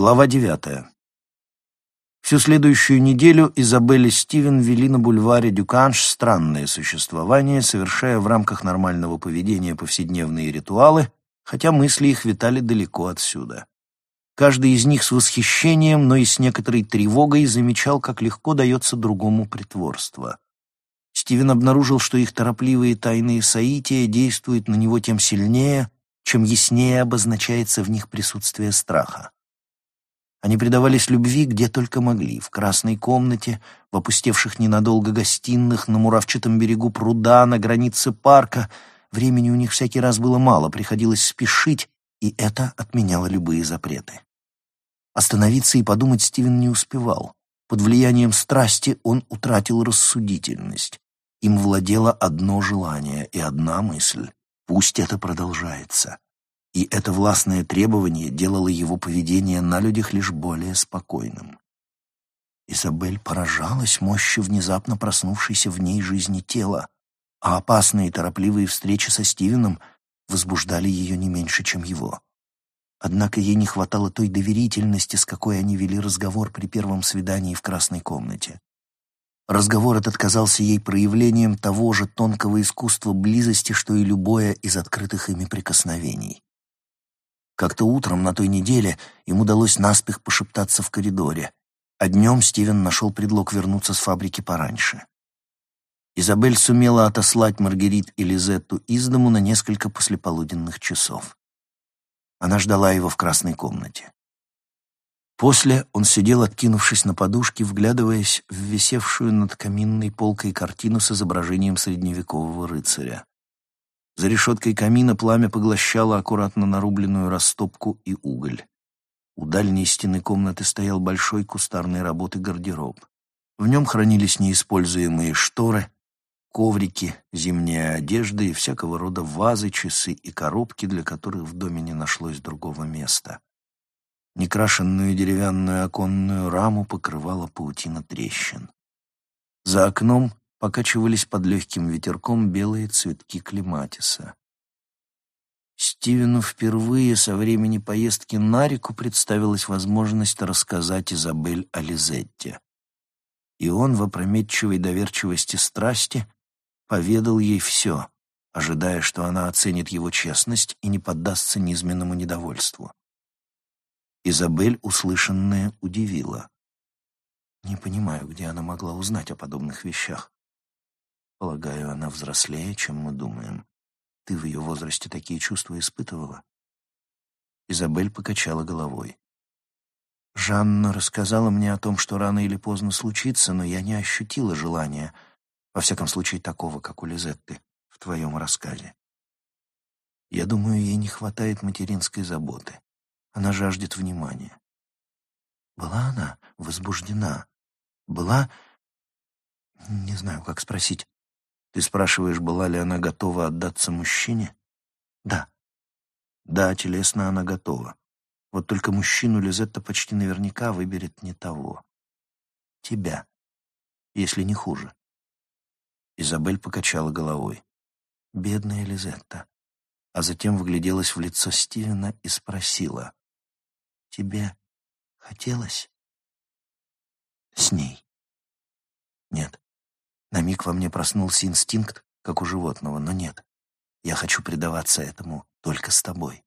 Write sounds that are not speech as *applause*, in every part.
Глава девятая. Всю следующую неделю Изабель и Стивен вели на бульваре Дюканш странное существование, совершая в рамках нормального поведения повседневные ритуалы, хотя мысли их витали далеко отсюда. Каждый из них с восхищением, но и с некоторой тревогой замечал, как легко дается другому притворство. Стивен обнаружил, что их торопливые тайные соития действуют на него тем сильнее, чем яснее обозначается в них присутствие страха. Они предавались любви где только могли, в красной комнате, в опустевших ненадолго гостиных, на муравчатом берегу пруда, на границе парка. Времени у них всякий раз было мало, приходилось спешить, и это отменяло любые запреты. Остановиться и подумать Стивен не успевал. Под влиянием страсти он утратил рассудительность. Им владело одно желание и одна мысль — пусть это продолжается и это властное требование делало его поведение на людях лишь более спокойным. Изабель поражалась мощи внезапно проснувшейся в ней жизни тела, а опасные торопливые встречи со Стивеном возбуждали ее не меньше, чем его. Однако ей не хватало той доверительности, с какой они вели разговор при первом свидании в красной комнате. Разговор этот казался ей проявлением того же тонкого искусства близости, что и любое из открытых ими прикосновений. Как-то утром на той неделе им удалось наспех пошептаться в коридоре, а днем Стивен нашел предлог вернуться с фабрики пораньше. Изабель сумела отослать Маргарит и Лизетту из дому на несколько послеполуденных часов. Она ждала его в красной комнате. После он сидел, откинувшись на подушке, вглядываясь в висевшую над каминной полкой картину с изображением средневекового рыцаря. За решеткой камина пламя поглощало аккуратно нарубленную растопку и уголь. У дальней стены комнаты стоял большой кустарной работы гардероб. В нем хранились неиспользуемые шторы, коврики, зимняя одежда и всякого рода вазы, часы и коробки, для которых в доме не нашлось другого места. Некрашенную деревянную оконную раму покрывала паутина трещин. За окном покачивались под легким ветерком белые цветки клематиса. Стивену впервые со времени поездки на реку представилась возможность рассказать Изабель о Лизетте. И он в опрометчивой доверчивости страсти поведал ей все, ожидая, что она оценит его честность и не поддастся низменному недовольству. Изабель услышанное удивила. Не понимаю, где она могла узнать о подобных вещах. Полагаю, она взрослее, чем мы думаем. Ты в ее возрасте такие чувства испытывала?» Изабель покачала головой. «Жанна рассказала мне о том, что рано или поздно случится, но я не ощутила желания, во всяком случае такого, как у Лизетты, в твоем рассказе. Я думаю, ей не хватает материнской заботы. Она жаждет внимания. Была она возбуждена? Была... Не знаю, как спросить. Ты спрашиваешь, была ли она готова отдаться мужчине? Да. Да, телесно она готова. Вот только мужчину Лизетта почти наверняка выберет не того. Тебя, если не хуже. Изабель покачала головой. Бедная Лизетта. А затем вгляделась в лицо Стивена и спросила. Тебе хотелось? С ней. Нет. На миг во мне проснулся инстинкт, как у животного, но нет. Я хочу предаваться этому только с тобой.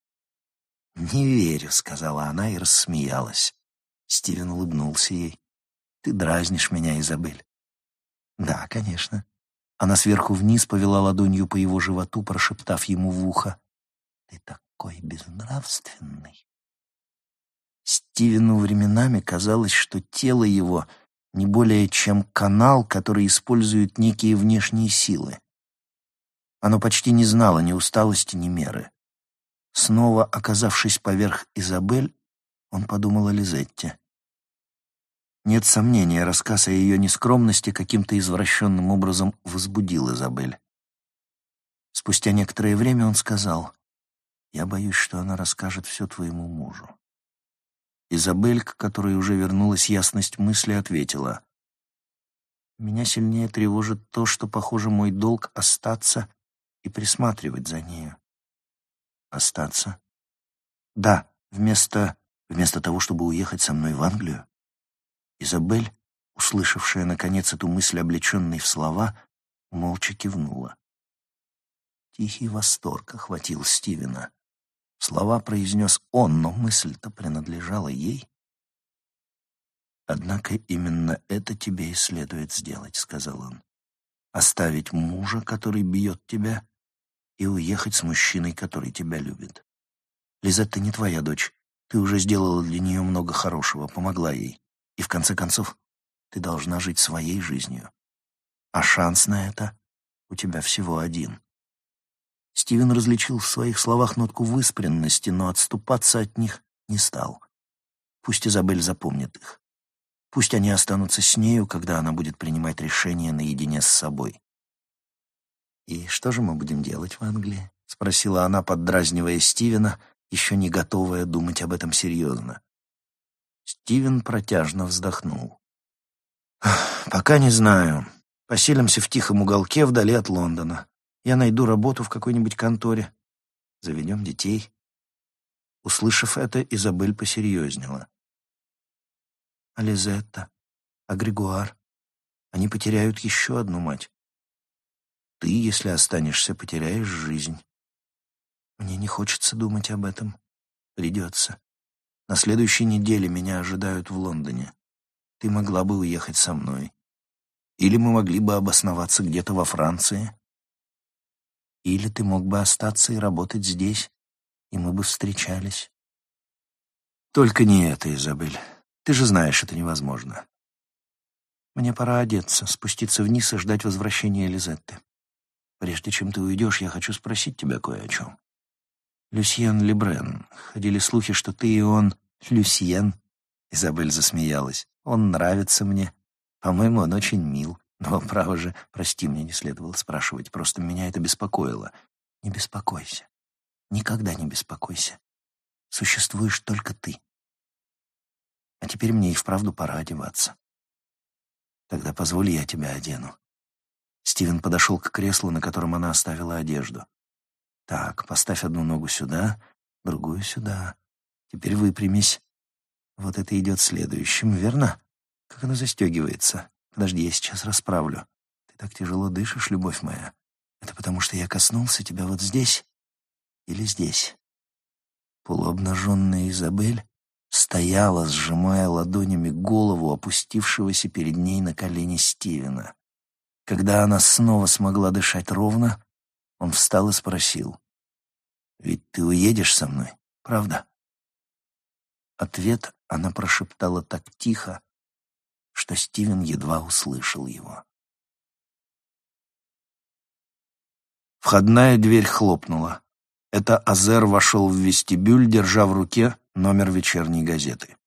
«Не верю», — сказала она и рассмеялась. Стивен улыбнулся ей. «Ты дразнишь меня, Изабель». «Да, конечно». Она сверху вниз повела ладонью по его животу, прошептав ему в ухо. «Ты такой безнравственный». Стивену временами казалось, что тело его — не более чем канал, который использует некие внешние силы. Оно почти не знало ни усталости, ни меры. Снова оказавшись поверх Изабель, он подумал о Лизетте. Нет сомнения, рассказ о ее нескромности каким-то извращенным образом возбудил Изабель. Спустя некоторое время он сказал, «Я боюсь, что она расскажет все твоему мужу». Изабель, к которой уже вернулась ясность мысли, ответила. «Меня сильнее тревожит то, что, похоже, мой долг — остаться и присматривать за нею». «Остаться?» «Да, вместо вместо того, чтобы уехать со мной в Англию? Изабель, услышавшая, наконец, эту мысль, облеченной в слова, молча кивнула. Тихий восторг охватил Стивена. Слова произнес он, но мысль-то принадлежала ей. «Однако именно это тебе и следует сделать», — сказал он. «Оставить мужа, который бьет тебя, и уехать с мужчиной, который тебя любит. Лизетта не твоя дочь. Ты уже сделала для нее много хорошего, помогла ей. И в конце концов, ты должна жить своей жизнью. А шанс на это у тебя всего один. Стивен различил в своих словах нотку выспренности, но отступаться от них не стал. Пусть Изабель запомнит их. Пусть они останутся с нею, когда она будет принимать решения наедине с собой. «И что же мы будем делать в Англии?» — спросила она, поддразнивая Стивена, еще не готовая думать об этом серьезно. Стивен протяжно вздохнул. «Пока не знаю. Поселимся в тихом уголке вдали от Лондона. Я найду работу в какой-нибудь конторе. Заведем детей». Услышав это, Изабель посерьезнела. «А Лизетта? А Григуар? Они потеряют еще одну мать. Ты, если останешься, потеряешь жизнь. Мне не хочется думать об этом. Придется. На следующей неделе меня ожидают в Лондоне. Ты могла бы уехать со мной. Или мы могли бы обосноваться где-то во Франции. Или ты мог бы остаться и работать здесь, и мы бы встречались. Только не это, Изабель. Ты же знаешь, это невозможно. Мне пора одеться, спуститься вниз и ждать возвращения Лизетты. Прежде чем ты уйдешь, я хочу спросить тебя кое о чем. Люсьен Лебрен. Ходили слухи, что ты и он... Люсьен? Изабель засмеялась. Он нравится мне. По-моему, он очень мил. Но, *laughs* право же, прости, мне не следовало спрашивать. Просто меня это беспокоило. Не беспокойся. Никогда не беспокойся. Существуешь только ты. А теперь мне и вправду пора одеваться. Тогда позволь я тебя одену. Стивен подошел к креслу, на котором она оставила одежду. «Так, поставь одну ногу сюда, другую сюда. Теперь выпрямись. Вот это идет следующим, верно? Как оно застегивается? Подожди, я сейчас расправлю. Ты так тяжело дышишь, любовь моя. Это потому, что я коснулся тебя вот здесь или здесь?» Полуобнаженная Изабель стояла, сжимая ладонями голову опустившегося перед ней на колени Стивена. Когда она снова смогла дышать ровно, он встал и спросил. «Ведь ты уедешь со мной, правда?» Ответ она прошептала так тихо, что Стивен едва услышал его. Входная дверь хлопнула. Это Азер вошел в вестибюль, держа в руке номер вечерней газеты.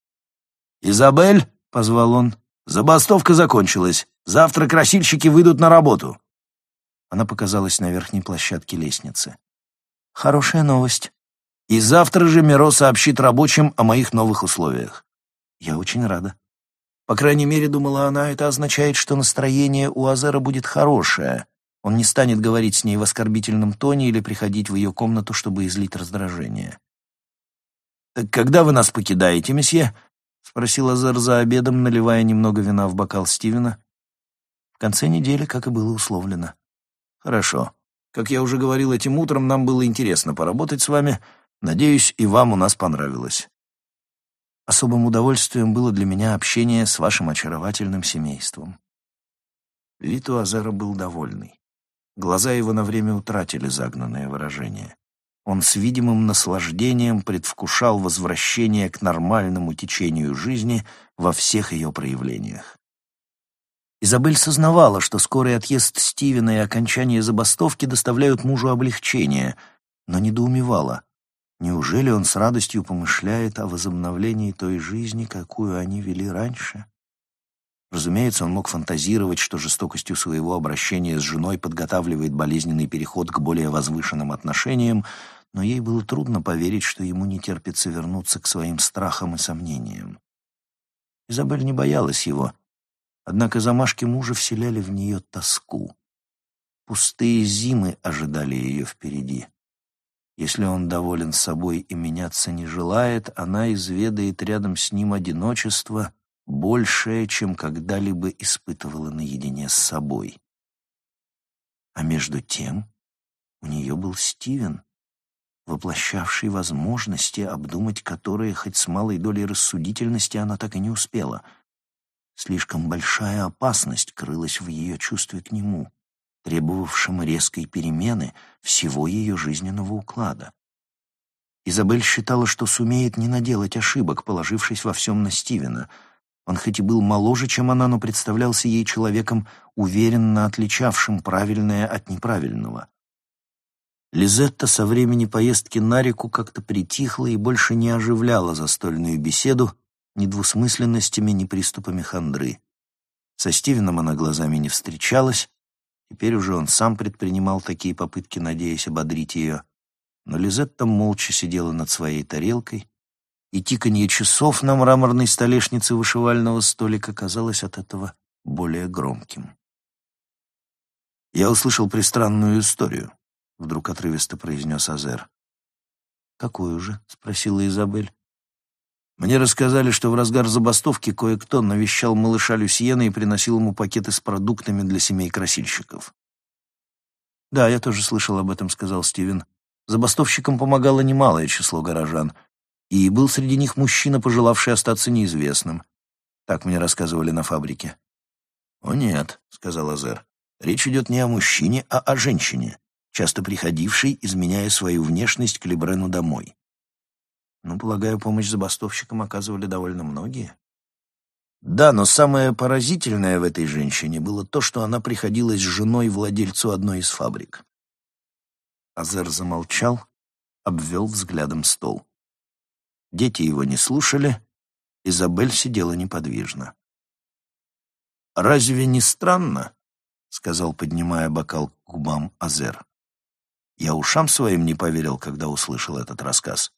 «Изабель!» — позвал он. «Забастовка закончилась. Завтра красильщики выйдут на работу». Она показалась на верхней площадке лестницы. «Хорошая новость. И завтра же Миро сообщит рабочим о моих новых условиях. Я очень рада. По крайней мере, думала она, это означает, что настроение у Азера будет хорошее. Он не станет говорить с ней в оскорбительном тоне или приходить в ее комнату, чтобы излить раздражение. «Так когда вы нас покидаете, месье?» — спросил Азер за обедом, наливая немного вина в бокал Стивена. В конце недели, как и было условлено. Хорошо. Как я уже говорил этим утром, нам было интересно поработать с вами. Надеюсь, и вам у нас понравилось. Особым удовольствием было для меня общение с вашим очаровательным семейством. Вид у Азера был довольный. Глаза его на время утратили загнанное выражение. Он с видимым наслаждением предвкушал возвращение к нормальному течению жизни во всех ее проявлениях. Изабель сознавала, что скорый отъезд Стивена и окончание забастовки доставляют мужу облегчение, но недоумевала. Неужели он с радостью помышляет о возобновлении той жизни, какую они вели раньше? Разумеется, он мог фантазировать, что жестокостью своего обращения с женой подготавливает болезненный переход к более возвышенным отношениям, но ей было трудно поверить, что ему не терпится вернуться к своим страхам и сомнениям. Изабель не боялась его, Однако замашки мужа вселяли в нее тоску. Пустые зимы ожидали ее впереди. Если он доволен собой и меняться не желает, она изведает рядом с ним одиночество, большее, чем когда-либо испытывала наедине с собой. А между тем у нее был Стивен, воплощавший возможности, обдумать которые хоть с малой долей рассудительности она так и не успела. Слишком большая опасность крылась в ее чувстве к нему, требовавшем резкой перемены всего ее жизненного уклада. Изабель считала, что сумеет не наделать ошибок, положившись во всем на Стивена. Он хоть и был моложе, чем она, но представлялся ей человеком, уверенно отличавшим правильное от неправильного. Лизетта со времени поездки на реку как-то притихла и больше не оживляла застольную беседу ни двусмысленностями, ни приступами хандры. Со Стивеном она глазами не встречалась, теперь уже он сам предпринимал такие попытки, надеясь ободрить ее. Но Лизетта молча сидела над своей тарелкой, и тиканье часов на мраморной столешнице вышивального столика казалось от этого более громким. Я услышал пристранную историю. — вдруг отрывисто произнес Азер. «Какую же?» — спросила Изабель. «Мне рассказали, что в разгар забастовки кое-кто навещал малыша Люсьена и приносил ему пакеты с продуктами для семей красильщиков». «Да, я тоже слышал об этом», — сказал Стивен. «Забастовщикам помогало немалое число горожан, и был среди них мужчина, пожелавший остаться неизвестным. Так мне рассказывали на фабрике». «О нет», — сказал Азер. «Речь идет не о мужчине, а о женщине часто приходивший, изменяя свою внешность к Лебрену домой. Ну, полагаю, помощь забастовщикам оказывали довольно многие. Да, но самое поразительное в этой женщине было то, что она приходилась женой владельцу одной из фабрик. Азер замолчал, обвел взглядом стол. Дети его не слушали, Изабель сидела неподвижно. «Разве не странно?» — сказал, поднимая бокал к губам Азер. Я ушам своим не поверил, когда услышал этот рассказ.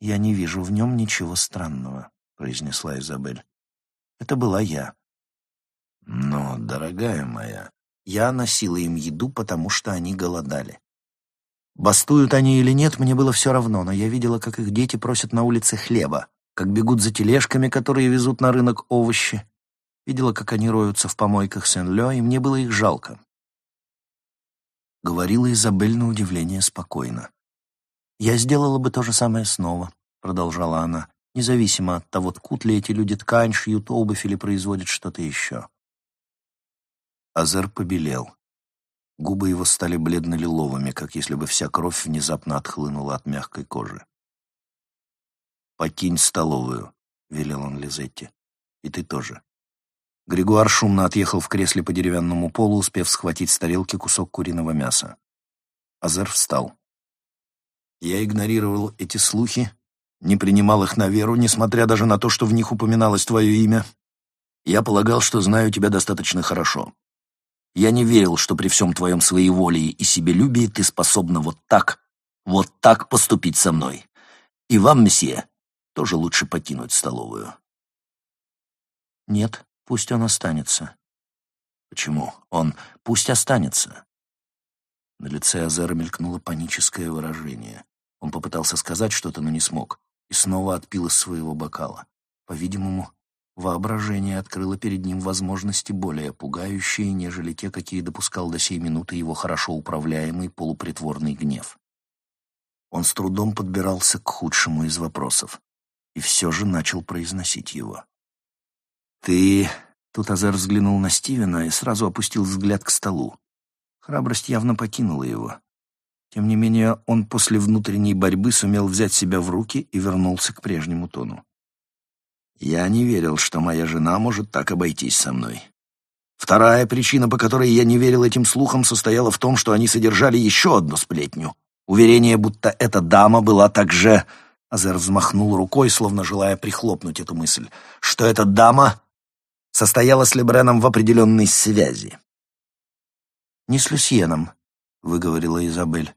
«Я не вижу в нем ничего странного», — произнесла Изабель. «Это была я». «Но, дорогая моя, я носила им еду, потому что они голодали. Бастуют они или нет, мне было все равно, но я видела, как их дети просят на улице хлеба, как бегут за тележками, которые везут на рынок овощи. Видела, как они роются в помойках Сен-Лё, и мне было их жалко говорила Изабель на удивление спокойно. «Я сделала бы то же самое снова», — продолжала она, «независимо от того, ткут ли эти люди ткань, шьют обувь или производят что-то еще». Азер побелел. Губы его стали бледно-лиловыми, как если бы вся кровь внезапно отхлынула от мягкой кожи. «Покинь столовую», — велел он Лизетте. «И ты тоже». Григуар шумно отъехал в кресле по деревянному полу, успев схватить с тарелки кусок куриного мяса. Азер встал. Я игнорировал эти слухи, не принимал их на веру, несмотря даже на то, что в них упоминалось твое имя. Я полагал, что знаю тебя достаточно хорошо. Я не верил, что при всем твоем своеволии и себелюбии ты способна вот так, вот так поступить со мной. И вам, месье, тоже лучше покинуть столовую. Нет, Пусть он останется. Почему? Он пусть останется. На лице Азера мелькнуло паническое выражение. Он попытался сказать что-то, но не смог, и снова отпил из своего бокала. По-видимому, воображение открыло перед ним возможности более пугающие, нежели те, какие допускал до сей минуты его хорошо управляемый полупритворный гнев. Он с трудом подбирался к худшему из вопросов и все же начал произносить его. «Ты...» Тут Азар взглянул на Стивена и сразу опустил взгляд к столу. Храбрость явно покинула его. Тем не менее, он после внутренней борьбы сумел взять себя в руки и вернулся к прежнему тону. «Я не верил, что моя жена может так обойтись со мной. Вторая причина, по которой я не верил этим слухам, состояла в том, что они содержали еще одну сплетню. Уверение, будто эта дама была также...» Азер взмахнул рукой, словно желая прихлопнуть эту мысль. «Что эта дама состояла с Лебреном в определенной связи. «Не с Люсьеном», — выговорила Изабель.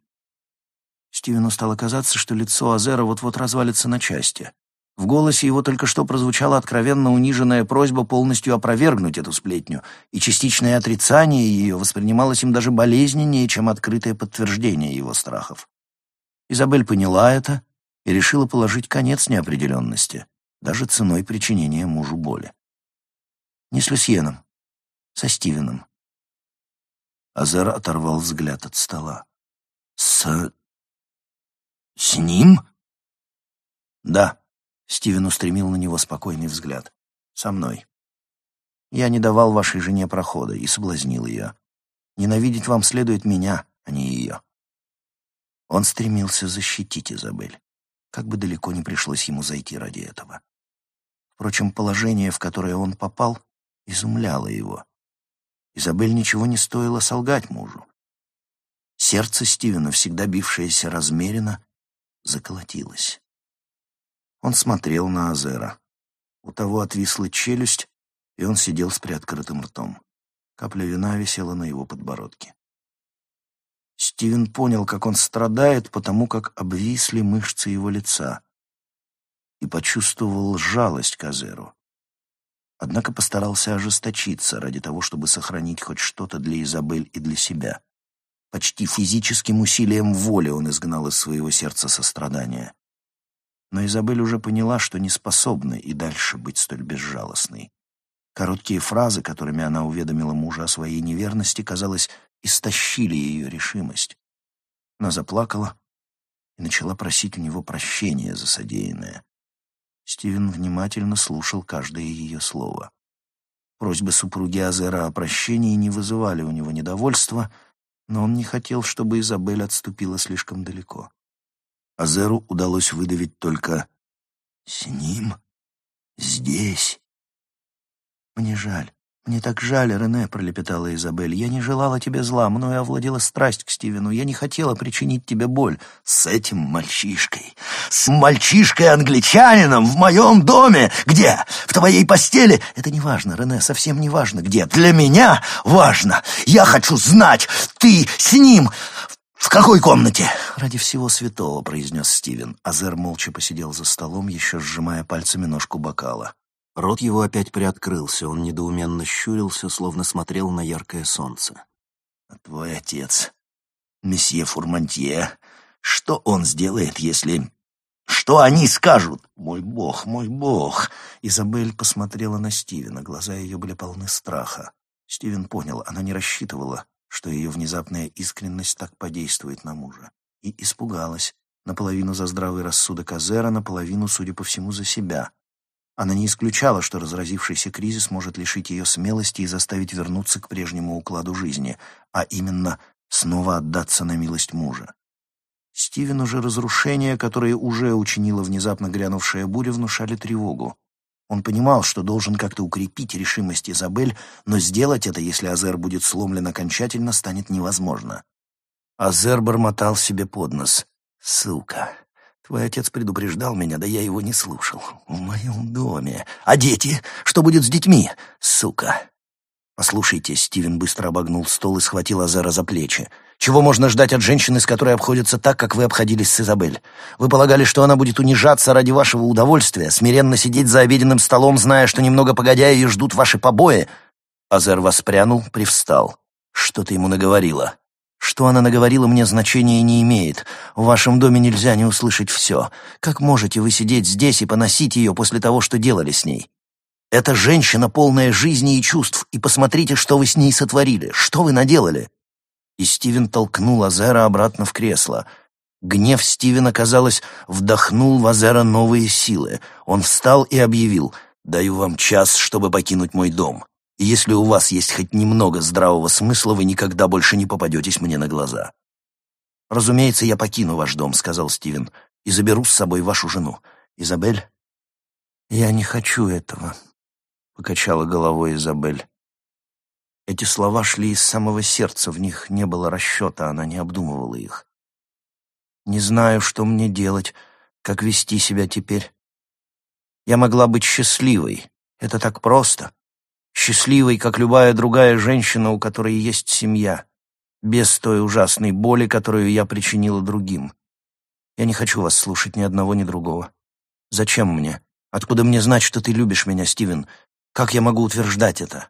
Стивену стало казаться, что лицо Азера вот-вот развалится на части. В голосе его только что прозвучала откровенно униженная просьба полностью опровергнуть эту сплетню, и частичное отрицание ее воспринималось им даже болезненнее, чем открытое подтверждение его страхов. Изабель поняла это и решила положить конец неопределенности, даже ценой причинения мужу боли. Не с Люсьеном, со Стивеном. Азер оторвал взгляд от стола. «С... с ним?» «Да», — Стивен устремил на него спокойный взгляд. «Со мной. Я не давал вашей жене прохода и соблазнил ее. Ненавидеть вам следует меня, а не ее». Он стремился защитить Изабель, как бы далеко не пришлось ему зайти ради этого. Впрочем, положение, в которое он попал, изумляло его. Изабель ничего не стоило солгать мужу. Сердце Стивена, всегда бившееся размеренно, заколотилось. Он смотрел на Азера. У того отвисла челюсть, и он сидел с приоткрытым ртом. Капля вина висела на его подбородке. Стивен понял, как он страдает, потому как обвисли мышцы его лица, и почувствовал жалость к Азеру. Однако постарался ожесточиться ради того, чтобы сохранить хоть что-то для Изабель и для себя. Почти физическим усилием воли он изгнал из своего сердца сострадания. Но Изабель уже поняла, что не способна и дальше быть столь безжалостной. Короткие фразы, которыми она уведомила мужа о своей неверности, казалось, истощили ее решимость. Она заплакала и начала просить у него прощения за содеянное. Стивен внимательно слушал каждое ее слово. Просьбы супруги Азера о прощении не вызывали у него недовольства, но он не хотел, чтобы Изабель отступила слишком далеко. Азеру удалось выдавить только «С ним? Здесь?» «Мне жаль. «Мне так жаль, Рене», — пролепетала Изабель. «Я не желала тебе зла, мною овладела страсть к Стивену. Я не хотела причинить тебе боль. С этим мальчишкой, с мальчишкой-англичанином в моем доме! Где? В твоей постели? Это не важно, Рене, совсем не важно, где. Для меня важно. Я хочу знать, ты с ним «В какой комнате?» «Ради всего святого», — произнес Стивен. Азер молча посидел за столом, еще сжимая пальцами ножку бокала. Рот его опять приоткрылся, он недоуменно щурился, словно смотрел на яркое солнце. «А твой отец, месье Фурмантье, что он сделает, если... Что они скажут? Мой бог, мой бог!» Изабель посмотрела на Стивена, глаза ее были полны страха. Стивен понял, она не рассчитывала, что ее внезапная искренность так подействует на мужа. И испугалась, наполовину за здравый рассудок Азера, наполовину, судя по всему, за себя. Она не исключала, что разразившийся кризис может лишить ее смелости и заставить вернуться к прежнему укладу жизни, а именно снова отдаться на милость мужа. Стивену же разрушения, которые уже учинила внезапно грянувшая буря, внушали тревогу. Он понимал, что должен как-то укрепить решимость Изабель, но сделать это, если Азер будет сломлен окончательно, станет невозможно. Азер бормотал себе под нос. «Сука! Твой отец предупреждал меня, да я его не слушал. В моем доме. А дети? Что будет с детьми? Сука. Послушайте, Стивен быстро обогнул стол и схватил Азера за плечи. Чего можно ждать от женщины, с которой обходятся так, как вы обходились с Изабель? Вы полагали, что она будет унижаться ради вашего удовольствия, смиренно сидеть за обеденным столом, зная, что немного погодя ее ждут ваши побои? Азер воспрянул, привстал. Что ты ему наговорила? Что она наговорила, мне значения не имеет. В вашем доме нельзя не услышать все. Как можете вы сидеть здесь и поносить ее после того, что делали с ней? Это женщина, полная жизни и чувств, и посмотрите, что вы с ней сотворили, что вы наделали». И Стивен толкнул Азера обратно в кресло. Гнев Стивена, казалось, вдохнул в Азера новые силы. Он встал и объявил «Даю вам час, чтобы покинуть мой дом. И если у вас есть хоть немного здравого смысла, вы никогда больше не попадетесь мне на глаза. «Разумеется, я покину ваш дом», — сказал Стивен, — «и заберу с собой вашу жену. Изабель?» «Я не хочу этого», — покачала головой Изабель. Эти слова шли из самого сердца, в них не было расчета, она не обдумывала их. «Не знаю, что мне делать, как вести себя теперь. Я могла быть счастливой, это так просто счастливой, как любая другая женщина, у которой есть семья, без той ужасной боли, которую я причинила другим. Я не хочу вас слушать ни одного, ни другого. Зачем мне? Откуда мне знать, что ты любишь меня, Стивен? Как я могу утверждать это?»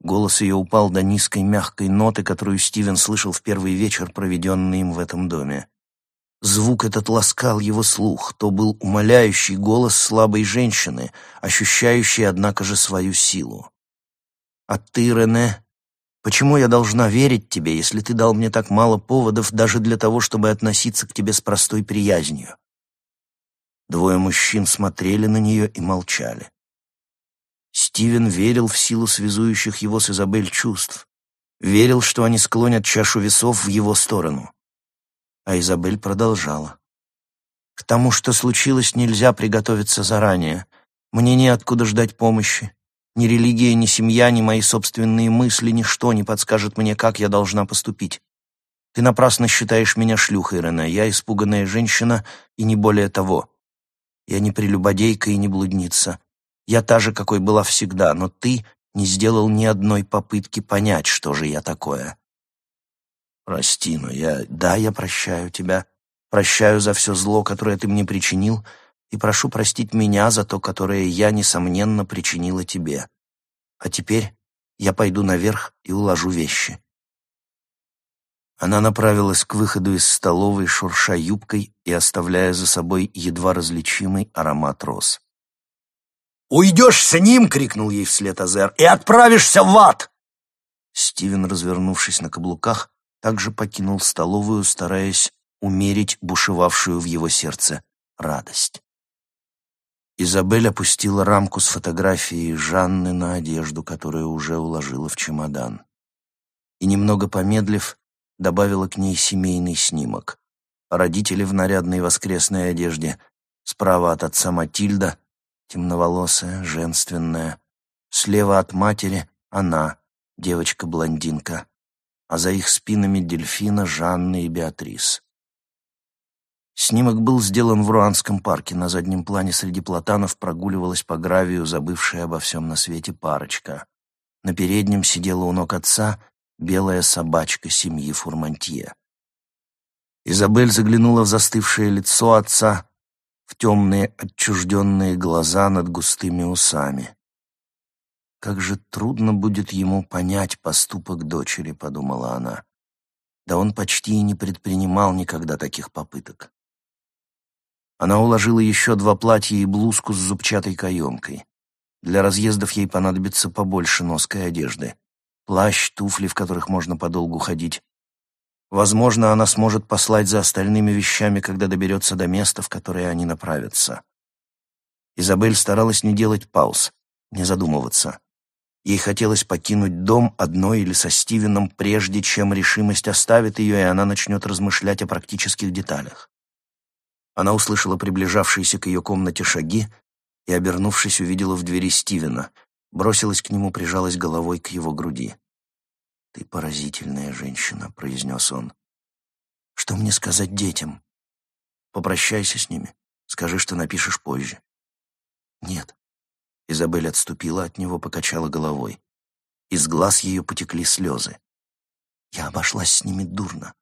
Голос ее упал до низкой мягкой ноты, которую Стивен слышал в первый вечер, проведенный им в этом доме. Звук этот ласкал его слух, то был умоляющий голос слабой женщины, ощущающей, однако же, свою силу. «А ты, Рене, почему я должна верить тебе, если ты дал мне так мало поводов даже для того, чтобы относиться к тебе с простой приязнью?» Двое мужчин смотрели на нее и молчали. Стивен верил в силу связующих его с Изабель чувств, верил, что они склонят чашу весов в его сторону. А Изабель продолжала. «К тому, что случилось, нельзя приготовиться заранее. Мне неоткуда ждать помощи. Ни религия, ни семья, ни мои собственные мысли, ничто не подскажет мне, как я должна поступить. Ты напрасно считаешь меня шлюхой, Рене. Я испуганная женщина и не более того. Я не прелюбодейка и не блудница. Я та же, какой была всегда, но ты не сделал ни одной попытки понять, что же я такое. Прости, но я... Да, я прощаю тебя. Прощаю за все зло, которое ты мне причинил, и прошу простить меня за то, которое я, несомненно, причинила тебе. А теперь я пойду наверх и уложу вещи». Она направилась к выходу из столовой, шурша юбкой и оставляя за собой едва различимый аромат роз. «Уйдешь с ним!» — крикнул ей вслед Азер. «И отправишься в ад!» Стивен, развернувшись на каблуках, также покинул столовую, стараясь умерить бушевавшую в его сердце радость. Изабель опустила рамку с фотографией Жанны на одежду, которую уже уложила в чемодан. И, немного помедлив, добавила к ней семейный снимок. Родители в нарядной воскресной одежде, справа от отца Матильда, темноволосая, женственная, слева от матери она, девочка-блондинка, а за их спинами Дельфина, Жанна и Беатрис. Снимок был сделан в Руанском парке. На заднем плане среди платанов прогуливалась по гравию забывшая обо всем на свете парочка. На переднем сидела у ног отца белая собачка семьи Фурмантье. Изабель заглянула в застывшее лицо отца, в темные отчужденные глаза над густыми усами. Как же трудно будет ему понять поступок дочери, подумала она. Да он почти и не предпринимал никогда таких попыток. Она уложила еще два платья и блузку с зубчатой каемкой. Для разъездов ей понадобится побольше ноской одежды. Плащ, туфли, в которых можно подолгу ходить. Возможно, она сможет послать за остальными вещами, когда доберется до места, в которое они направятся. Изабель старалась не делать пауз, не задумываться. Ей хотелось покинуть дом одной или со Стивеном, прежде чем решимость оставит ее, и она начнет размышлять о практических деталях. Она услышала приближавшиеся к ее комнате шаги и, обернувшись, увидела в двери Стивена, бросилась к нему, прижалась головой к его груди. «Ты поразительная женщина», — произнес он. «Что мне сказать детям?» «Попрощайся с ними. Скажи, что напишешь позже». «Нет, Изабель отступила от него, покачала головой. Из глаз ее потекли слезы. Я обошлась с ними дурно.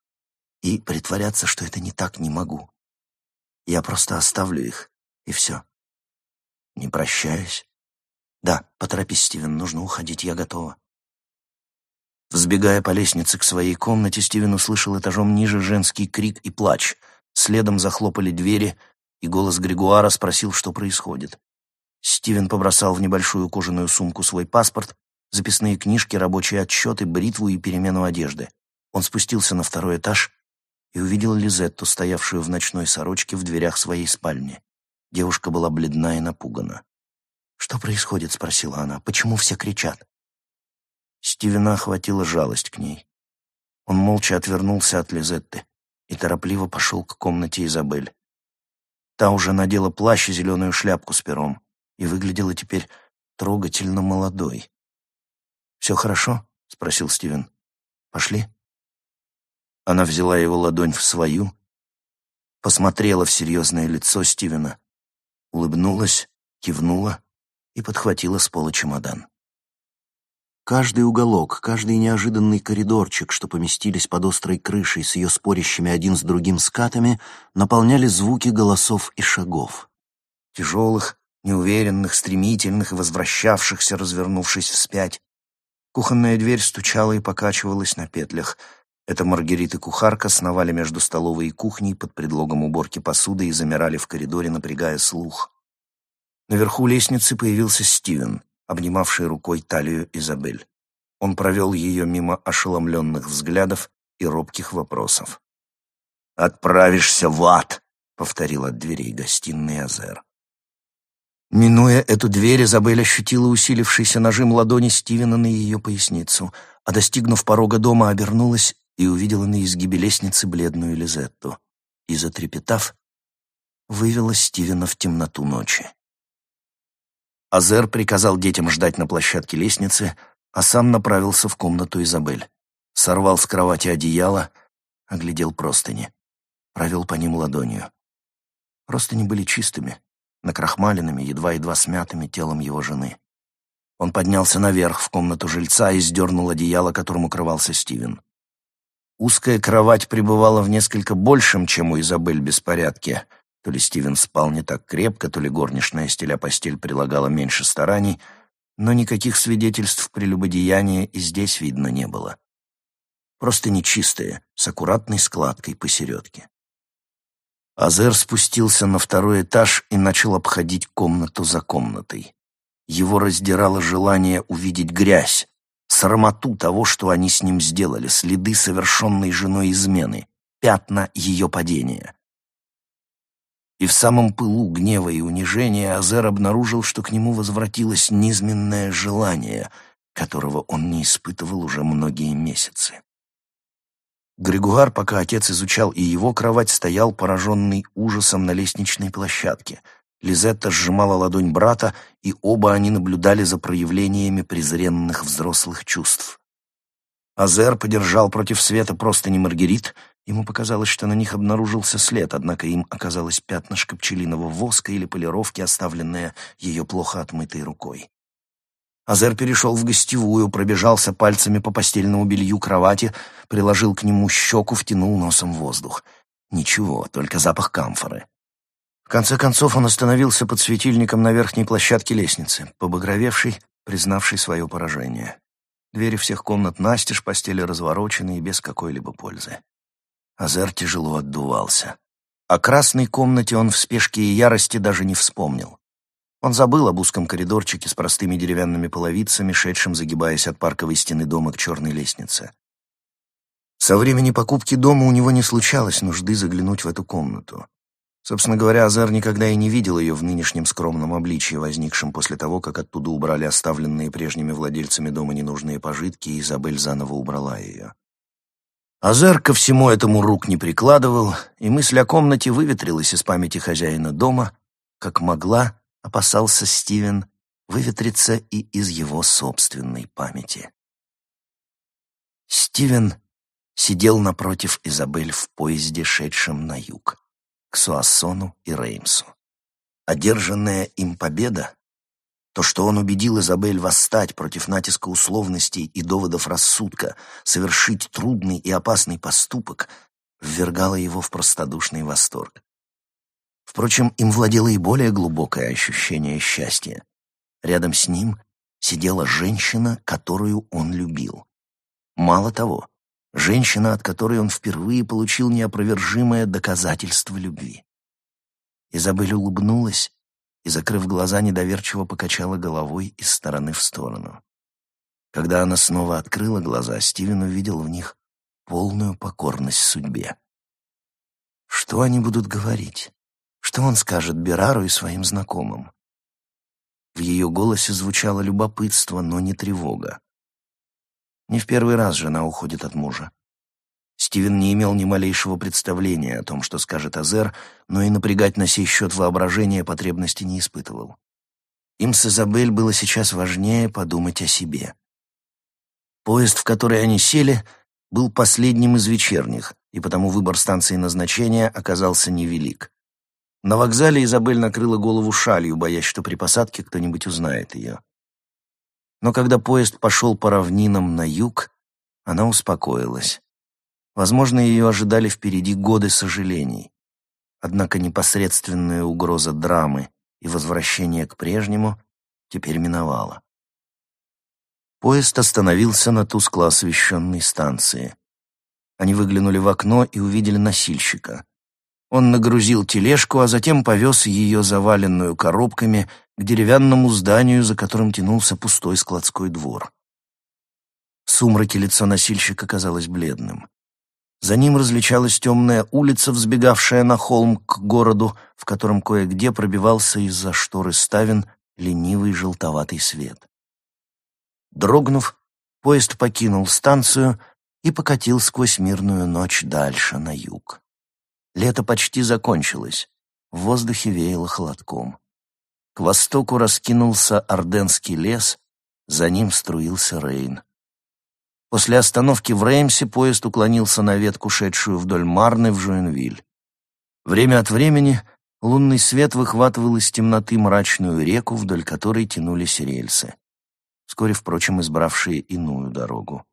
И притворяться, что это не так, не могу. Я просто оставлю их, и все. Не прощаюсь. Да, поторопись, Стивен, нужно уходить, я готова. Взбегая по лестнице к своей комнате, Стивен услышал этажом ниже женский крик и плач. Следом захлопали двери, и голос Григуара спросил, что происходит. Стивен побросал в небольшую кожаную сумку свой паспорт, записные книжки, рабочие отчеты, бритву и перемену одежды. Он спустился на второй этаж и увидел Лизетту, стоявшую в ночной сорочке в дверях своей спальни. Девушка была бледна и напугана. «Что происходит?» — спросила она. «Почему все кричат?» Стивена охватила жалость к ней. Он молча отвернулся от Лизетты и торопливо пошел к комнате Изабель. Та уже надела плащ и зеленую шляпку с пером и выглядела теперь трогательно молодой. «Все хорошо?» — спросил Стивен. «Пошли?» Она взяла его ладонь в свою, посмотрела в серьезное лицо Стивена, улыбнулась, кивнула и подхватила с пола чемодан. Каждый уголок, каждый неожиданный коридорчик, что поместились под острой крышей с ее спорящими один с другим скатами, наполняли звуки голосов и шагов. тяжелых, неуверенных, стремительных и возвращавшихся, развернувшись вспять. Кухонная дверь стучала и покачивалась на петлях. Это Маргарита кухарка сновали между столовой и кухней под предлогом уборки посуды и замирали в коридоре, напрягая слух. Наверху лестницы появился Стивен, обнимавший рукой талию Изабель. Он провел ее мимо ошеломленных взглядов и робких вопросов. «Отправишься в ад!» — повторил от дверей гостиной Азер. Минуя эту дверь, Изабель ощутила усилившийся нажим ладони Стивена на ее поясницу, а, достигнув порога дома, обернулась и увидела на изгибе лестницы бледную Лизетту. И, затрепетав, вывела Стивена в темноту ночи. Азер приказал детям ждать на площадке лестницы, а сам направился в комнату Изабель. Сорвал с кровати одеяло, оглядел простыни. Провел по ним ладонью. Простыни были чистыми, накрахмаленными, едва-едва смятыми телом его жены. Он поднялся наверх в комнату жильца и сдернул одеяло, которым укрывался Стивен. Узкая кровать пребывала в несколько большем, чем у Изабель, беспорядке. То ли Стивен спал не так крепко, то ли горничная, стеля постель, прилагала меньше стараний, но никаких свидетельств прелюбодеяния и здесь видно не было. Просто нечистые, с аккуратной складкой посередке. Азер спустился на второй этаж и начал обходить комнату за комнатой. Его раздирало желание увидеть грязь, срамоту того, что они с ним сделали, следы совершенной женой измены, пятна ее падения. И в самом пылу гнева и унижения Азер обнаружил, что к нему возвратилось низменное желание, которого он не испытывал уже многие месяцы. Григуар, пока отец изучал и его кровать, стоял пораженный ужасом на лестничной площадке. Лизетта сжимала ладонь брата, и оба они наблюдали за проявлениями презренных взрослых чувств. Азер подержал против света просто не Маргерит. Ему показалось, что на них обнаружился след, однако им оказалось пятнышко пчелиного воска или полировки, оставленное ее плохо отмытой рукой. Азер перешел в гостевую, пробежался пальцами по постельному белью кровати, приложил к нему щеку, втянул носом воздух. Ничего, только запах камфоры. В конце концов он остановился под светильником на верхней площадке лестницы, побагровевший, признавший свое поражение. Двери всех комнат настежь, постели разворочены и без какой-либо пользы. Азер тяжело отдувался. О красной комнате он в спешке и ярости даже не вспомнил. Он забыл об узком коридорчике с простыми деревянными половицами, шедшим, загибаясь от парковой стены дома к черной лестнице. Со времени покупки дома у него не случалось нужды заглянуть в эту комнату. Собственно говоря, Азар никогда и не видел ее в нынешнем скромном обличье, возникшем после того, как оттуда убрали оставленные прежними владельцами дома ненужные пожитки, и Изабель заново убрала ее. Азар ко всему этому рук не прикладывал, и мысль о комнате выветрилась из памяти хозяина дома, как могла, опасался Стивен, выветриться и из его собственной памяти. Стивен сидел напротив Изабель в поезде, шедшем на юг, к Суассону и Реймсу. Одержанная им победа, то, что он убедил Изабель восстать против натиска условностей и доводов рассудка, совершить трудный и опасный поступок, ввергало его в простодушный восторг. Впрочем, им владело и более глубокое ощущение счастья. Рядом с ним сидела женщина, которую он любил. Мало того, женщина, от которой он впервые получил неопровержимое доказательство любви. Изабель улыбнулась и, закрыв глаза, недоверчиво покачала головой из стороны в сторону. Когда она снова открыла глаза, Стивен увидел в них полную покорность судьбе. Что они будут говорить? Что он скажет Берару и своим знакомым? В ее голосе звучало любопытство, но не тревога. Не в первый раз жена уходит от мужа. Стивен не имел ни малейшего представления о том, что скажет Азер, но и напрягать на сей счет воображения потребности не испытывал. Им с Изабель было сейчас важнее подумать о себе. Поезд, в который они сели, был последним из вечерних, и потому выбор станции назначения оказался невелик. На вокзале Изабель накрыла голову шалью, боясь, что при посадке кто-нибудь узнает ее. Но когда поезд пошел по равнинам на юг, она успокоилась. Возможно, ее ожидали впереди годы сожалений. Однако непосредственная угроза драмы и возвращение к прежнему теперь миновало. Поезд остановился на тускло освещенной станции. Они выглянули в окно и увидели носильщика. Он нагрузил тележку, а затем повез ее, заваленную коробками, к деревянному зданию, за которым тянулся пустой складской двор. В сумраке лицо носильщика казалось бледным. За ним различалась темная улица, взбегавшая на холм к городу, в котором кое-где пробивался из-за шторы ставен ленивый желтоватый свет. Дрогнув, поезд покинул станцию и покатил сквозь мирную ночь дальше, на юг. Лето почти закончилось, в воздухе веяло холодком. К востоку раскинулся Орденский лес, за ним струился Рейн. После остановки в Реймсе поезд уклонился на ветку, шедшую вдоль Марны в Жуинвиль. Время от времени лунный свет выхватывал из темноты мрачную реку, вдоль которой тянулись рельсы, вскоре, впрочем, избравшие иную дорогу,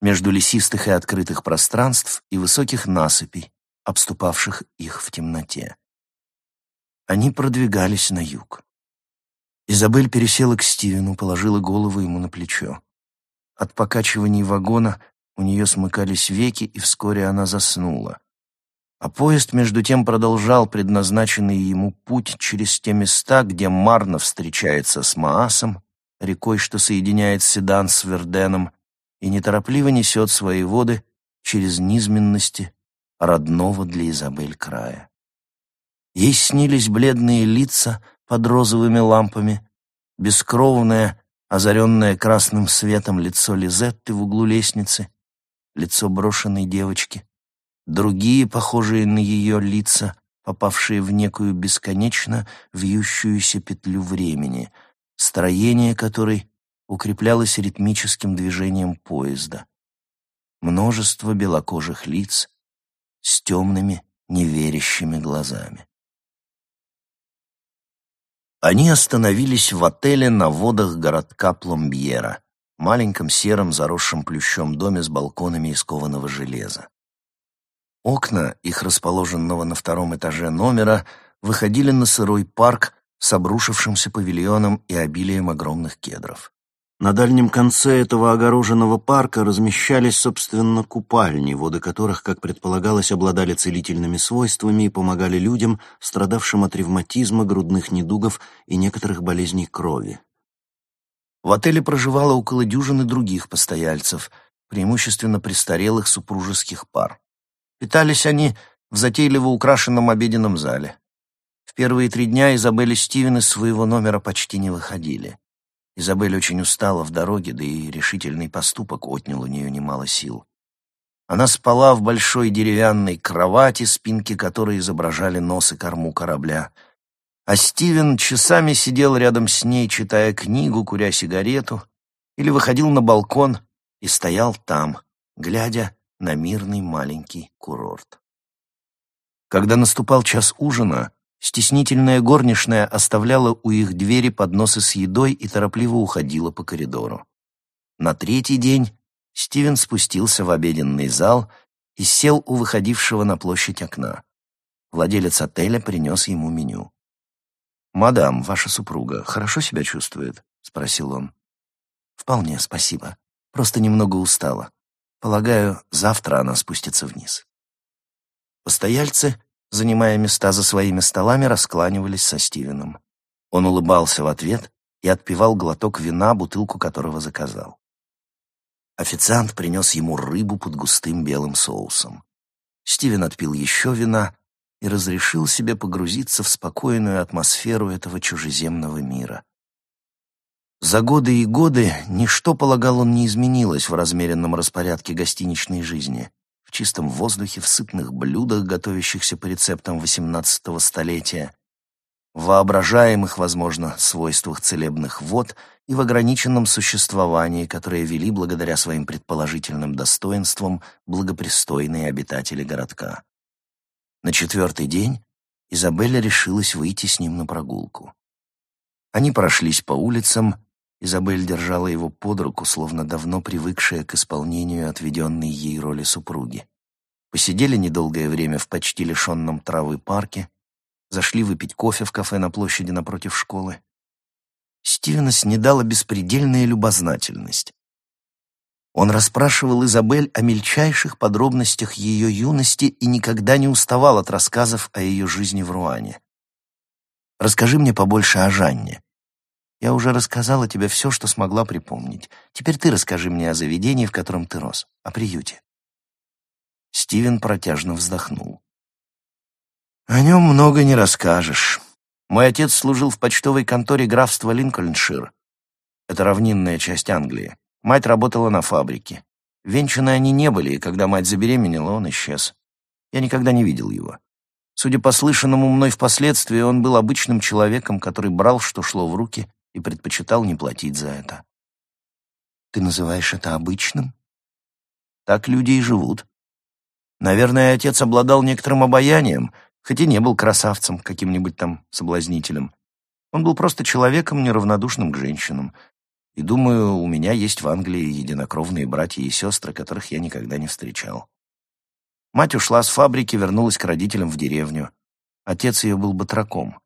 между лесистых и открытых пространств и высоких насыпей, обступавших их в темноте. Они продвигались на юг. Изабель пересела к Стивену, положила голову ему на плечо. От покачиваний вагона у нее смыкались веки, и вскоре она заснула. А поезд, между тем, продолжал предназначенный ему путь через те места, где Марна встречается с Маасом, рекой, что соединяет Седан с Верденом, и неторопливо несет свои воды через низменности родного для Изабель края. Ей снились бледные лица под розовыми лампами, бескровное, озаренное красным светом лицо Лизетты в углу лестницы, лицо брошенной девочки, другие, похожие на ее лица, попавшие в некую бесконечно вьющуюся петлю времени, строение которой укреплялось ритмическим движением поезда. Множество белокожих лиц с темными, неверящими глазами. Они остановились в отеле на водах городка Пломбьера, маленьком сером заросшем плющом доме с балконами из кованого железа. Окна, их расположенного на втором этаже номера, выходили на сырой парк с обрушившимся павильоном и обилием огромных кедров. На дальнем конце этого огороженного парка размещались, собственно, купальни, воды которых, как предполагалось, обладали целительными свойствами и помогали людям, страдавшим от ревматизма, грудных недугов и некоторых болезней крови. В отеле проживало около дюжины других постояльцев, преимущественно престарелых супружеских пар. Питались они в затейливо украшенном обеденном зале. В первые три дня Изабель и Стивен из своего номера почти не выходили. Изабель очень устала в дороге, да и решительный поступок отнял у нее немало сил. Она спала в большой деревянной кровати, спинки которой изображали нос и корму корабля. А Стивен часами сидел рядом с ней, читая книгу, куря сигарету, или выходил на балкон и стоял там, глядя на мирный маленький курорт. Когда наступал час ужина, Стеснительная горничная оставляла у их двери подносы с едой и торопливо уходила по коридору. На третий день Стивен спустился в обеденный зал и сел у выходившего на площадь окна. Владелец отеля принес ему меню. «Мадам, ваша супруга хорошо себя чувствует?» — спросил он. «Вполне, спасибо. Просто немного устала. Полагаю, завтра она спустится вниз». Постояльцы занимая места за своими столами, раскланивались со Стивеном. Он улыбался в ответ и отпивал глоток вина, бутылку которого заказал. Официант принес ему рыбу под густым белым соусом. Стивен отпил еще вина и разрешил себе погрузиться в спокойную атмосферу этого чужеземного мира. За годы и годы ничто, полагал он, не изменилось в размеренном распорядке гостиничной жизни в чистом воздухе, в сытных блюдах, готовящихся по рецептам XVIII столетия, в воображаемых, возможно, свойствах целебных вод и в ограниченном существовании, которое вели благодаря своим предположительным достоинствам благопристойные обитатели городка. На четвертый день Изабелла решилась выйти с ним на прогулку. Они прошлись по улицам, Изабель держала его под руку, словно давно привыкшая к исполнению отведенной ей роли супруги. Посидели недолгое время в почти лишенном травы парке, Зашли выпить кофе в кафе на площади напротив школы. Стивена снедала беспредельная любознательность. Он расспрашивал Изабель о мельчайших подробностях ее юности и никогда не уставал от рассказов о ее жизни в Руане. «Расскажи мне побольше о Жанне. Я уже рассказала тебе все, что смогла припомнить. Теперь ты расскажи мне о заведении, в котором ты рос, о приюте». Стивен протяжно вздохнул. «О нем много не расскажешь. Мой отец служил в почтовой конторе графства Линкольншир. Это равнинная часть Англии. Мать работала на фабрике. Венчаны они не были, и когда мать забеременела, он исчез. Я никогда не видел его. Судя по слышанному мной впоследствии, он был обычным человеком, который брал, что шло в руки, и предпочитал не платить за это. Ты называешь это обычным? Так люди и живут. Наверное, отец обладал некоторым обаянием, хоть и не был красавцем, каким-нибудь там соблазнителем. Он был просто человеком, неравнодушным к женщинам, и думаю, у меня есть в Англии единокровные братья и сестры, которых я никогда не встречал. Мать ушла с фабрики, вернулась к родителям в деревню. Отец ее был батраком.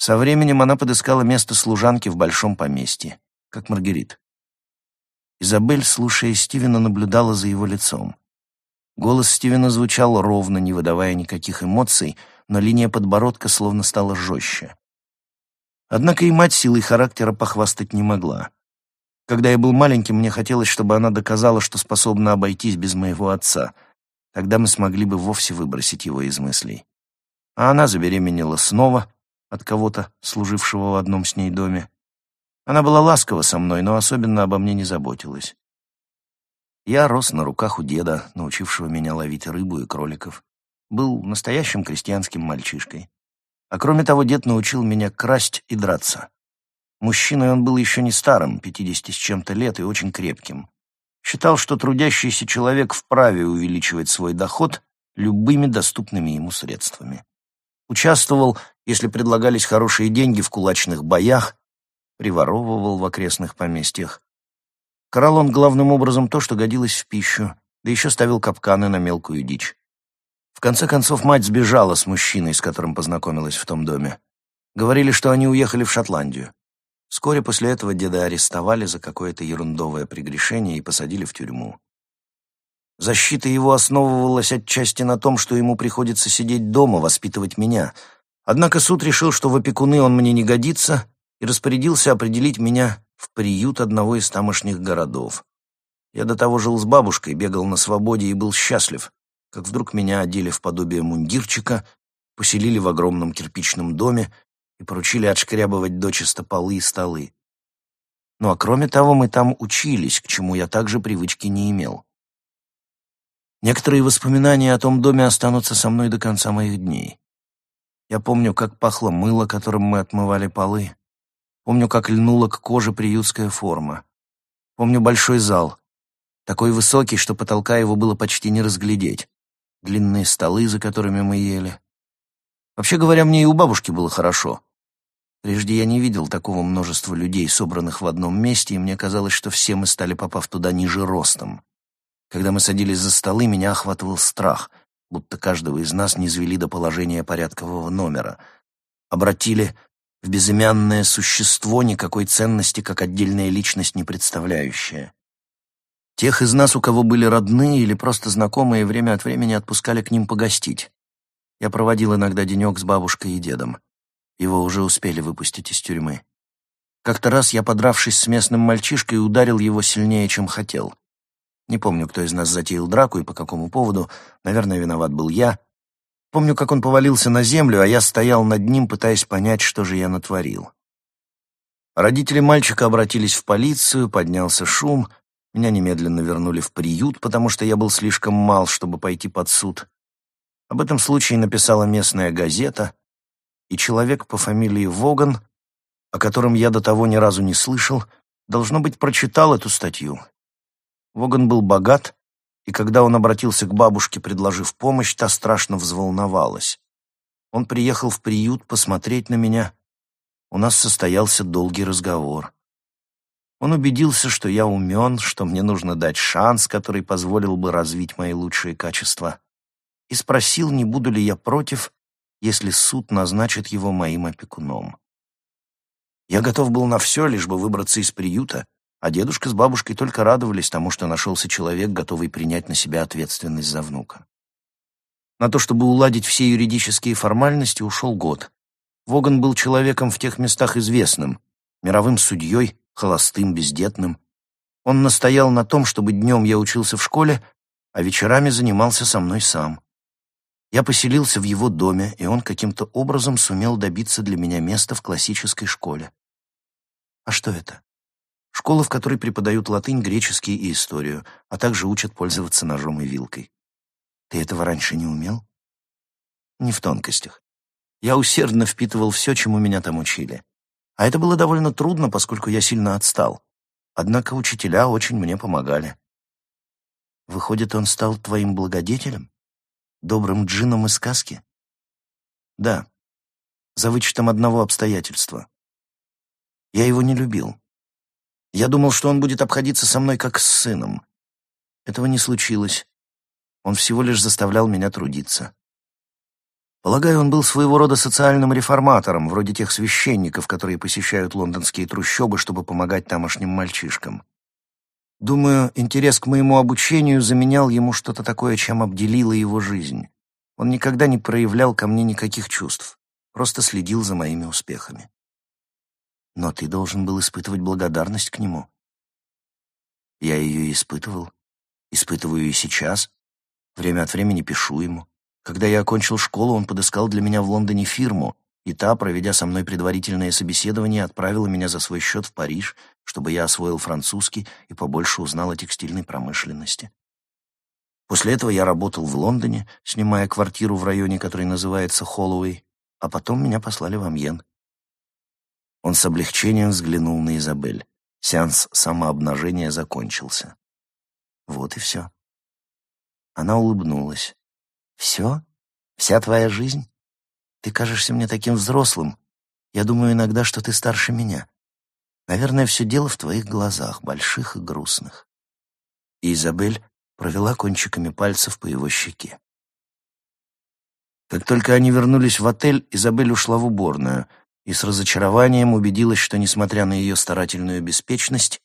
Со временем она подыскала место служанки в большом поместье, как Маргарит. Изабель, слушая Стивена, наблюдала за его лицом. Голос Стивена звучал ровно, не выдавая никаких эмоций, но линия подбородка словно стала жестче. Однако и мать силой характера похвастать не могла. Когда я был маленьким, мне хотелось, чтобы она доказала, что способна обойтись без моего отца. Тогда мы смогли бы вовсе выбросить его из мыслей. А она забеременела снова от кого-то, служившего в одном с ней доме. Она была ласкова со мной, но особенно обо мне не заботилась. Я рос на руках у деда, научившего меня ловить рыбу и кроликов. Был настоящим крестьянским мальчишкой. А кроме того, дед научил меня красть и драться. Мужчиной он был еще не старым, пятидесяти с чем-то лет, и очень крепким. Считал, что трудящийся человек вправе увеличивать свой доход любыми доступными ему средствами. Участвовал, если предлагались хорошие деньги, в кулачных боях, приворовывал в окрестных поместьях. Карал он главным образом то, что годилось в пищу, да еще ставил капканы на мелкую дичь. В конце концов, мать сбежала с мужчиной, с которым познакомилась в том доме. Говорили, что они уехали в Шотландию. Вскоре после этого деда арестовали за какое-то ерундовое прегрешение и посадили в тюрьму. Защита его основывалась отчасти на том, что ему приходится сидеть дома, воспитывать меня. Однако суд решил, что в опекуны он мне не годится, и распорядился определить меня в приют одного из тамошних городов. Я до того жил с бабушкой, бегал на свободе и был счастлив, как вдруг меня одели в подобие мундирчика, поселили в огромном кирпичном доме, и поручили отшкрябывать дочисто полы и столы. Ну а кроме того, мы там учились, к чему я также привычки не имел. Некоторые воспоминания о том доме останутся со мной до конца моих дней. Я помню, как пахло мыло, которым мы отмывали полы. Помню, как льнула к коже приютская форма. Помню большой зал, такой высокий, что потолка его было почти не разглядеть. Длинные столы, за которыми мы ели. Вообще говоря, мне и у бабушки было хорошо. Прежде я не видел такого множества людей, собранных в одном месте, и мне казалось, что все мы стали, попав туда, ниже ростом. Когда мы садились за столы, меня охватывал страх, будто каждого из нас не извели до положения порядкового номера. Обратили в безымянное существо никакой ценности, как отдельная личность не представляющая. Тех из нас, у кого были родные или просто знакомые, время от времени отпускали к ним погостить. Я проводил иногда денек с бабушкой и дедом. Его уже успели выпустить из тюрьмы. Как-то раз я, подравшись с местным мальчишкой, ударил его сильнее, чем хотел. Не помню, кто из нас затеял драку и по какому поводу. Наверное, виноват был я. Помню, как он повалился на землю, а я стоял над ним, пытаясь понять, что же я натворил. Родители мальчика обратились в полицию, поднялся шум. Меня немедленно вернули в приют, потому что я был слишком мал, чтобы пойти под суд. Об этом случае написала местная газета, и человек по фамилии Воган, о котором я до того ни разу не слышал, должно быть, прочитал эту статью. Воган был богат, и когда он обратился к бабушке, предложив помощь, та страшно взволновалась. Он приехал в приют посмотреть на меня. У нас состоялся долгий разговор. Он убедился, что я умен, что мне нужно дать шанс, который позволил бы развить мои лучшие качества, и спросил, не буду ли я против, если суд назначит его моим опекуном. Я готов был на все, лишь бы выбраться из приюта, а дедушка с бабушкой только радовались тому, что нашелся человек, готовый принять на себя ответственность за внука. На то, чтобы уладить все юридические формальности, ушел год. Воган был человеком в тех местах известным, мировым судьей, холостым, бездетным. Он настоял на том, чтобы днем я учился в школе, а вечерами занимался со мной сам. Я поселился в его доме, и он каким-то образом сумел добиться для меня места в классической школе. А что это? Школа, в которой преподают латынь, греческий и историю, а также учат пользоваться ножом и вилкой. Ты этого раньше не умел? Не в тонкостях. Я усердно впитывал все, чему меня там учили. А это было довольно трудно, поскольку я сильно отстал. Однако учителя очень мне помогали. Выходит, он стал твоим благодетелем? Добрым джином из сказки? Да, за вычетом одного обстоятельства. Я его не любил. Я думал, что он будет обходиться со мной как с сыном. Этого не случилось. Он всего лишь заставлял меня трудиться. Полагаю, он был своего рода социальным реформатором, вроде тех священников, которые посещают лондонские трущобы, чтобы помогать тамошним мальчишкам. Думаю, интерес к моему обучению заменял ему что-то такое, чем обделила его жизнь. Он никогда не проявлял ко мне никаких чувств, просто следил за моими успехами. Но ты должен был испытывать благодарность к нему. Я ее испытывал, испытываю и сейчас. Время от времени пишу ему. Когда я окончил школу, он подыскал для меня в Лондоне фирму, и та, проведя со мной предварительное собеседование, отправила меня за свой счет в Париж, чтобы я освоил французский и побольше узнал о текстильной промышленности. После этого я работал в Лондоне, снимая квартиру в районе, который называется Холлоуэй, а потом меня послали в Амьен. Он с облегчением взглянул на Изабель. Сеанс самообнажения закончился. Вот и все. Она улыбнулась. «Все? Вся твоя жизнь? Ты кажешься мне таким взрослым. Я думаю иногда, что ты старше меня. Наверное, все дело в твоих глазах, больших и грустных». И Изабель провела кончиками пальцев по его щеке. Как только они вернулись в отель, Изабель ушла в уборную и с разочарованием убедилась, что, несмотря на ее старательную беспечность,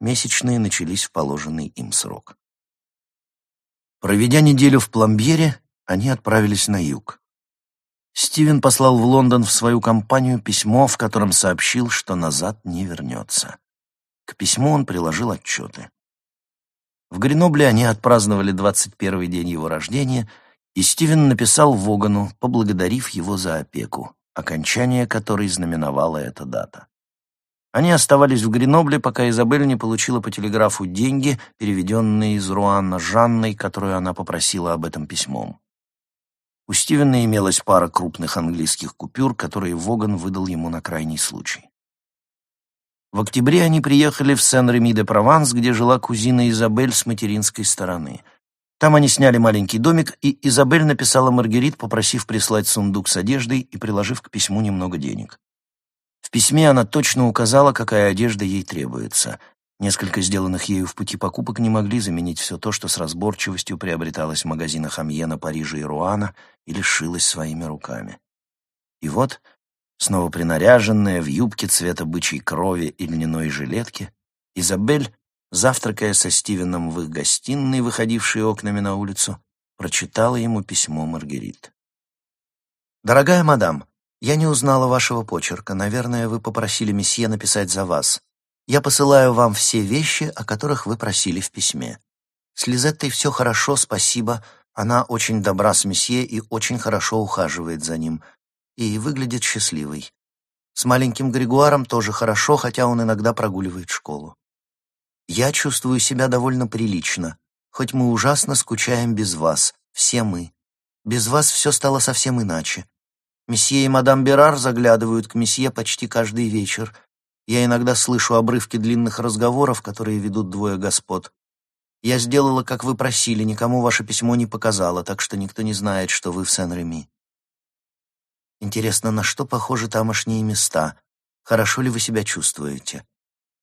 месячные начались в положенный им срок. Проведя неделю в пломбьере, они отправились на юг. Стивен послал в Лондон в свою компанию письмо, в котором сообщил, что назад не вернется. К письму он приложил отчеты. В Гренобле они отпраздновали 21-й день его рождения, и Стивен написал Вогану, поблагодарив его за опеку, окончание которой знаменовала эта дата. Они оставались в Гренобле, пока Изабель не получила по телеграфу деньги, переведенные из Руанна Жанной, которую она попросила об этом письмом. У Стивена имелась пара крупных английских купюр, которые Воган выдал ему на крайний случай. В октябре они приехали в Сен-Реми-де-Прованс, где жила кузина Изабель с материнской стороны. Там они сняли маленький домик, и Изабель написала Маргарит, попросив прислать сундук с одеждой и приложив к письму немного денег. В письме она точно указала, какая одежда ей требуется. Несколько сделанных ею в пути покупок не могли заменить все то, что с разборчивостью приобреталось в магазинах Амьена, Парижа и Руана или шилось своими руками. И вот, снова принаряженная, в юбке цвета бычьей крови и льняной жилетке, Изабель, завтракая со Стивеном в их гостиной, выходившей окнами на улицу, прочитала ему письмо Маргарит. «Дорогая мадам, я не узнала вашего почерка. Наверное, вы попросили месье написать за вас. Я посылаю вам все вещи, о которых вы просили в письме. С Лизеттой все хорошо, спасибо. Она очень добра с месье и очень хорошо ухаживает за ним. И выглядит счастливой. С маленьким Григуаром тоже хорошо, хотя он иногда прогуливает школу. Я чувствую себя довольно прилично, хоть мы ужасно скучаем без вас, все мы. Без вас все стало совсем иначе. Месье и мадам Берар заглядывают к месье почти каждый вечер — я иногда слышу обрывки длинных разговоров, которые ведут двое господ. Я сделала, как вы просили, никому ваше письмо не показала, так что никто не знает, что вы в Сен-Реми. Интересно, на что похожи тамошние места? Хорошо ли вы себя чувствуете?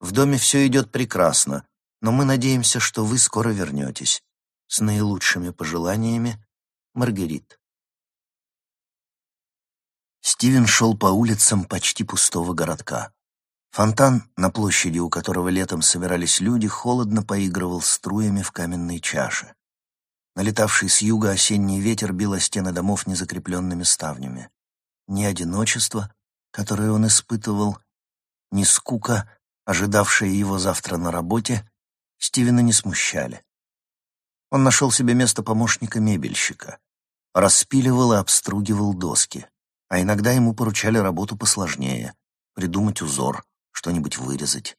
В доме все идет прекрасно, но мы надеемся, что вы скоро вернетесь. С наилучшими пожеланиями, Маргарит. Стивен шел по улицам почти пустого городка. Фонтан, на площади у которого летом собирались люди, холодно поигрывал струями в каменной чаше. Налетавший с юга осенний ветер бил о стены домов незакрепленными ставнями. Ни одиночество, которое он испытывал, ни скука, ожидавшая его завтра на работе, Стивена не смущали. Он нашел себе место помощника мебельщика, распиливал и обстругивал доски а иногда ему поручали работу посложнее — придумать узор, что-нибудь вырезать.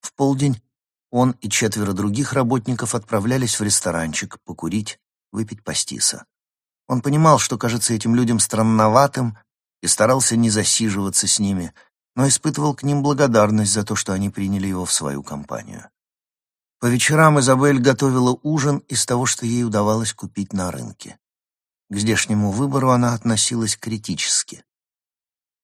В полдень он и четверо других работников отправлялись в ресторанчик покурить, выпить пастиса. Он понимал, что кажется этим людям странноватым, и старался не засиживаться с ними, но испытывал к ним благодарность за то, что они приняли его в свою компанию. По вечерам Изабель готовила ужин из того, что ей удавалось купить на рынке. К здешнему выбору она относилась критически.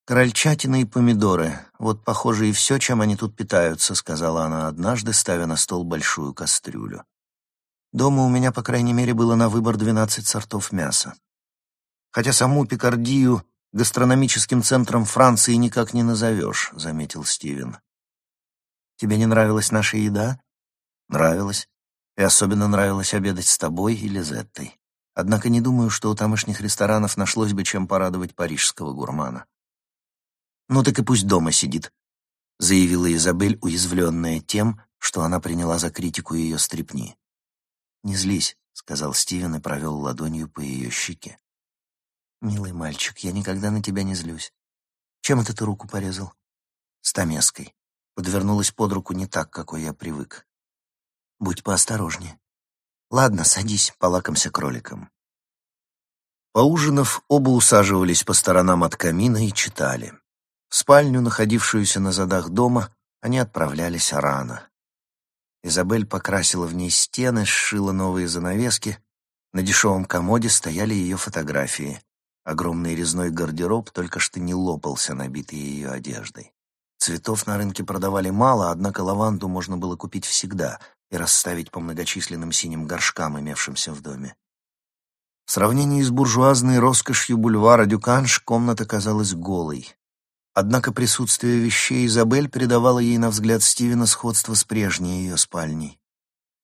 «Крольчатина и помидоры — вот, похоже, и все, чем они тут питаются», — сказала она однажды, ставя на стол большую кастрюлю. «Дома у меня, по крайней мере, было на выбор двенадцать сортов мяса. Хотя саму Пикардию гастрономическим центром Франции никак не назовешь», — заметил Стивен. «Тебе не нравилась наша еда?» «Нравилась. И особенно нравилось обедать с тобой и Лизеттой. Однако не думаю, что у тамошних ресторанов нашлось бы чем порадовать парижского гурмана. «Ну так и пусть дома сидит», — заявила Изабель, уязвленная тем, что она приняла за критику ее стрипни. «Не злись», — сказал Стивен и провел ладонью по ее щеке. «Милый мальчик, я никогда на тебя не злюсь. Чем это ты руку порезал?» «Стамеской. Подвернулась под руку не так, какой я привык. Будь поосторожнее». Ладно, садись, полакомся кроликом. Поужинав, оба усаживались по сторонам от камина и читали. В спальню, находившуюся на задах дома, они отправлялись рано. Изабель покрасила в ней стены, сшила новые занавески. На дешевом комоде стояли ее фотографии. Огромный резной гардероб только что не лопался, набитый ее одеждой. Цветов на рынке продавали мало, однако лаванду можно было купить всегда, и расставить по многочисленным синим горшкам, имевшимся в доме. В сравнении с буржуазной роскошью бульвара Дюканш комната казалась голой. Однако присутствие вещей Изабель придавало ей на взгляд Стивена сходство с прежней ее спальней.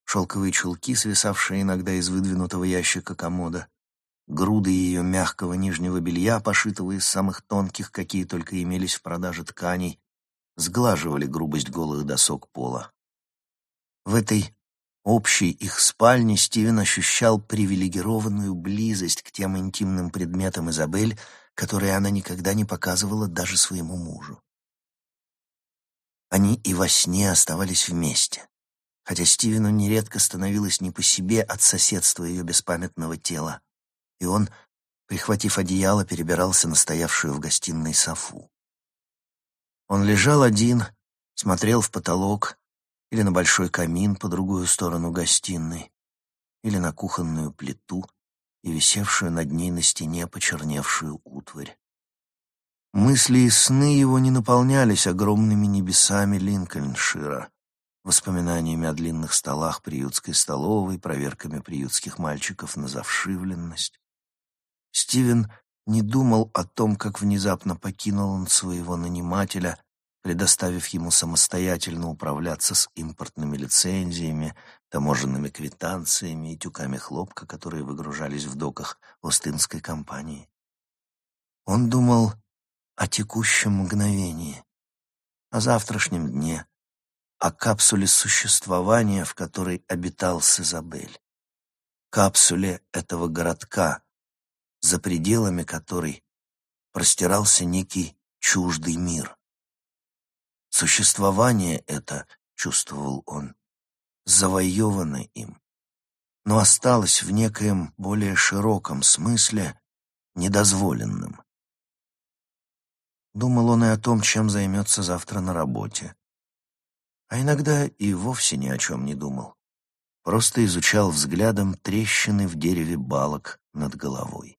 Шелковые чулки, свисавшие иногда из выдвинутого ящика комода, груды ее мягкого нижнего белья, пошитого из самых тонких, какие только имелись в продаже тканей, сглаживали грубость голых досок пола. В этой общей их спальне Стивен ощущал привилегированную близость к тем интимным предметам Изабель, которые она никогда не показывала даже своему мужу. Они и во сне оставались вместе, хотя Стивену нередко становилось не по себе от соседства ее беспамятного тела, и он, прихватив одеяло, перебирался на стоявшую в гостиной софу. Он лежал один, смотрел в потолок, или на большой камин по другую сторону гостиной, или на кухонную плиту и висевшую над ней на стене почерневшую утварь. Мысли и сны его не наполнялись огромными небесами Линкольншира, воспоминаниями о длинных столах приютской столовой, проверками приютских мальчиков на завшивленность. Стивен не думал о том, как внезапно покинул он своего нанимателя предоставив ему самостоятельно управляться с импортными лицензиями, таможенными квитанциями и тюками хлопка, которые выгружались в доках Остинской компании. Он думал о текущем мгновении, о завтрашнем дне, о капсуле существования, в которой обитал Сизабель, капсуле этого городка, за пределами которой простирался некий чуждый мир. Существование это, чувствовал он, завоевано им, но осталось в некоем более широком смысле недозволенным. Думал он и о том, чем займется завтра на работе. А иногда и вовсе ни о чем не думал. Просто изучал взглядом трещины в дереве балок над головой.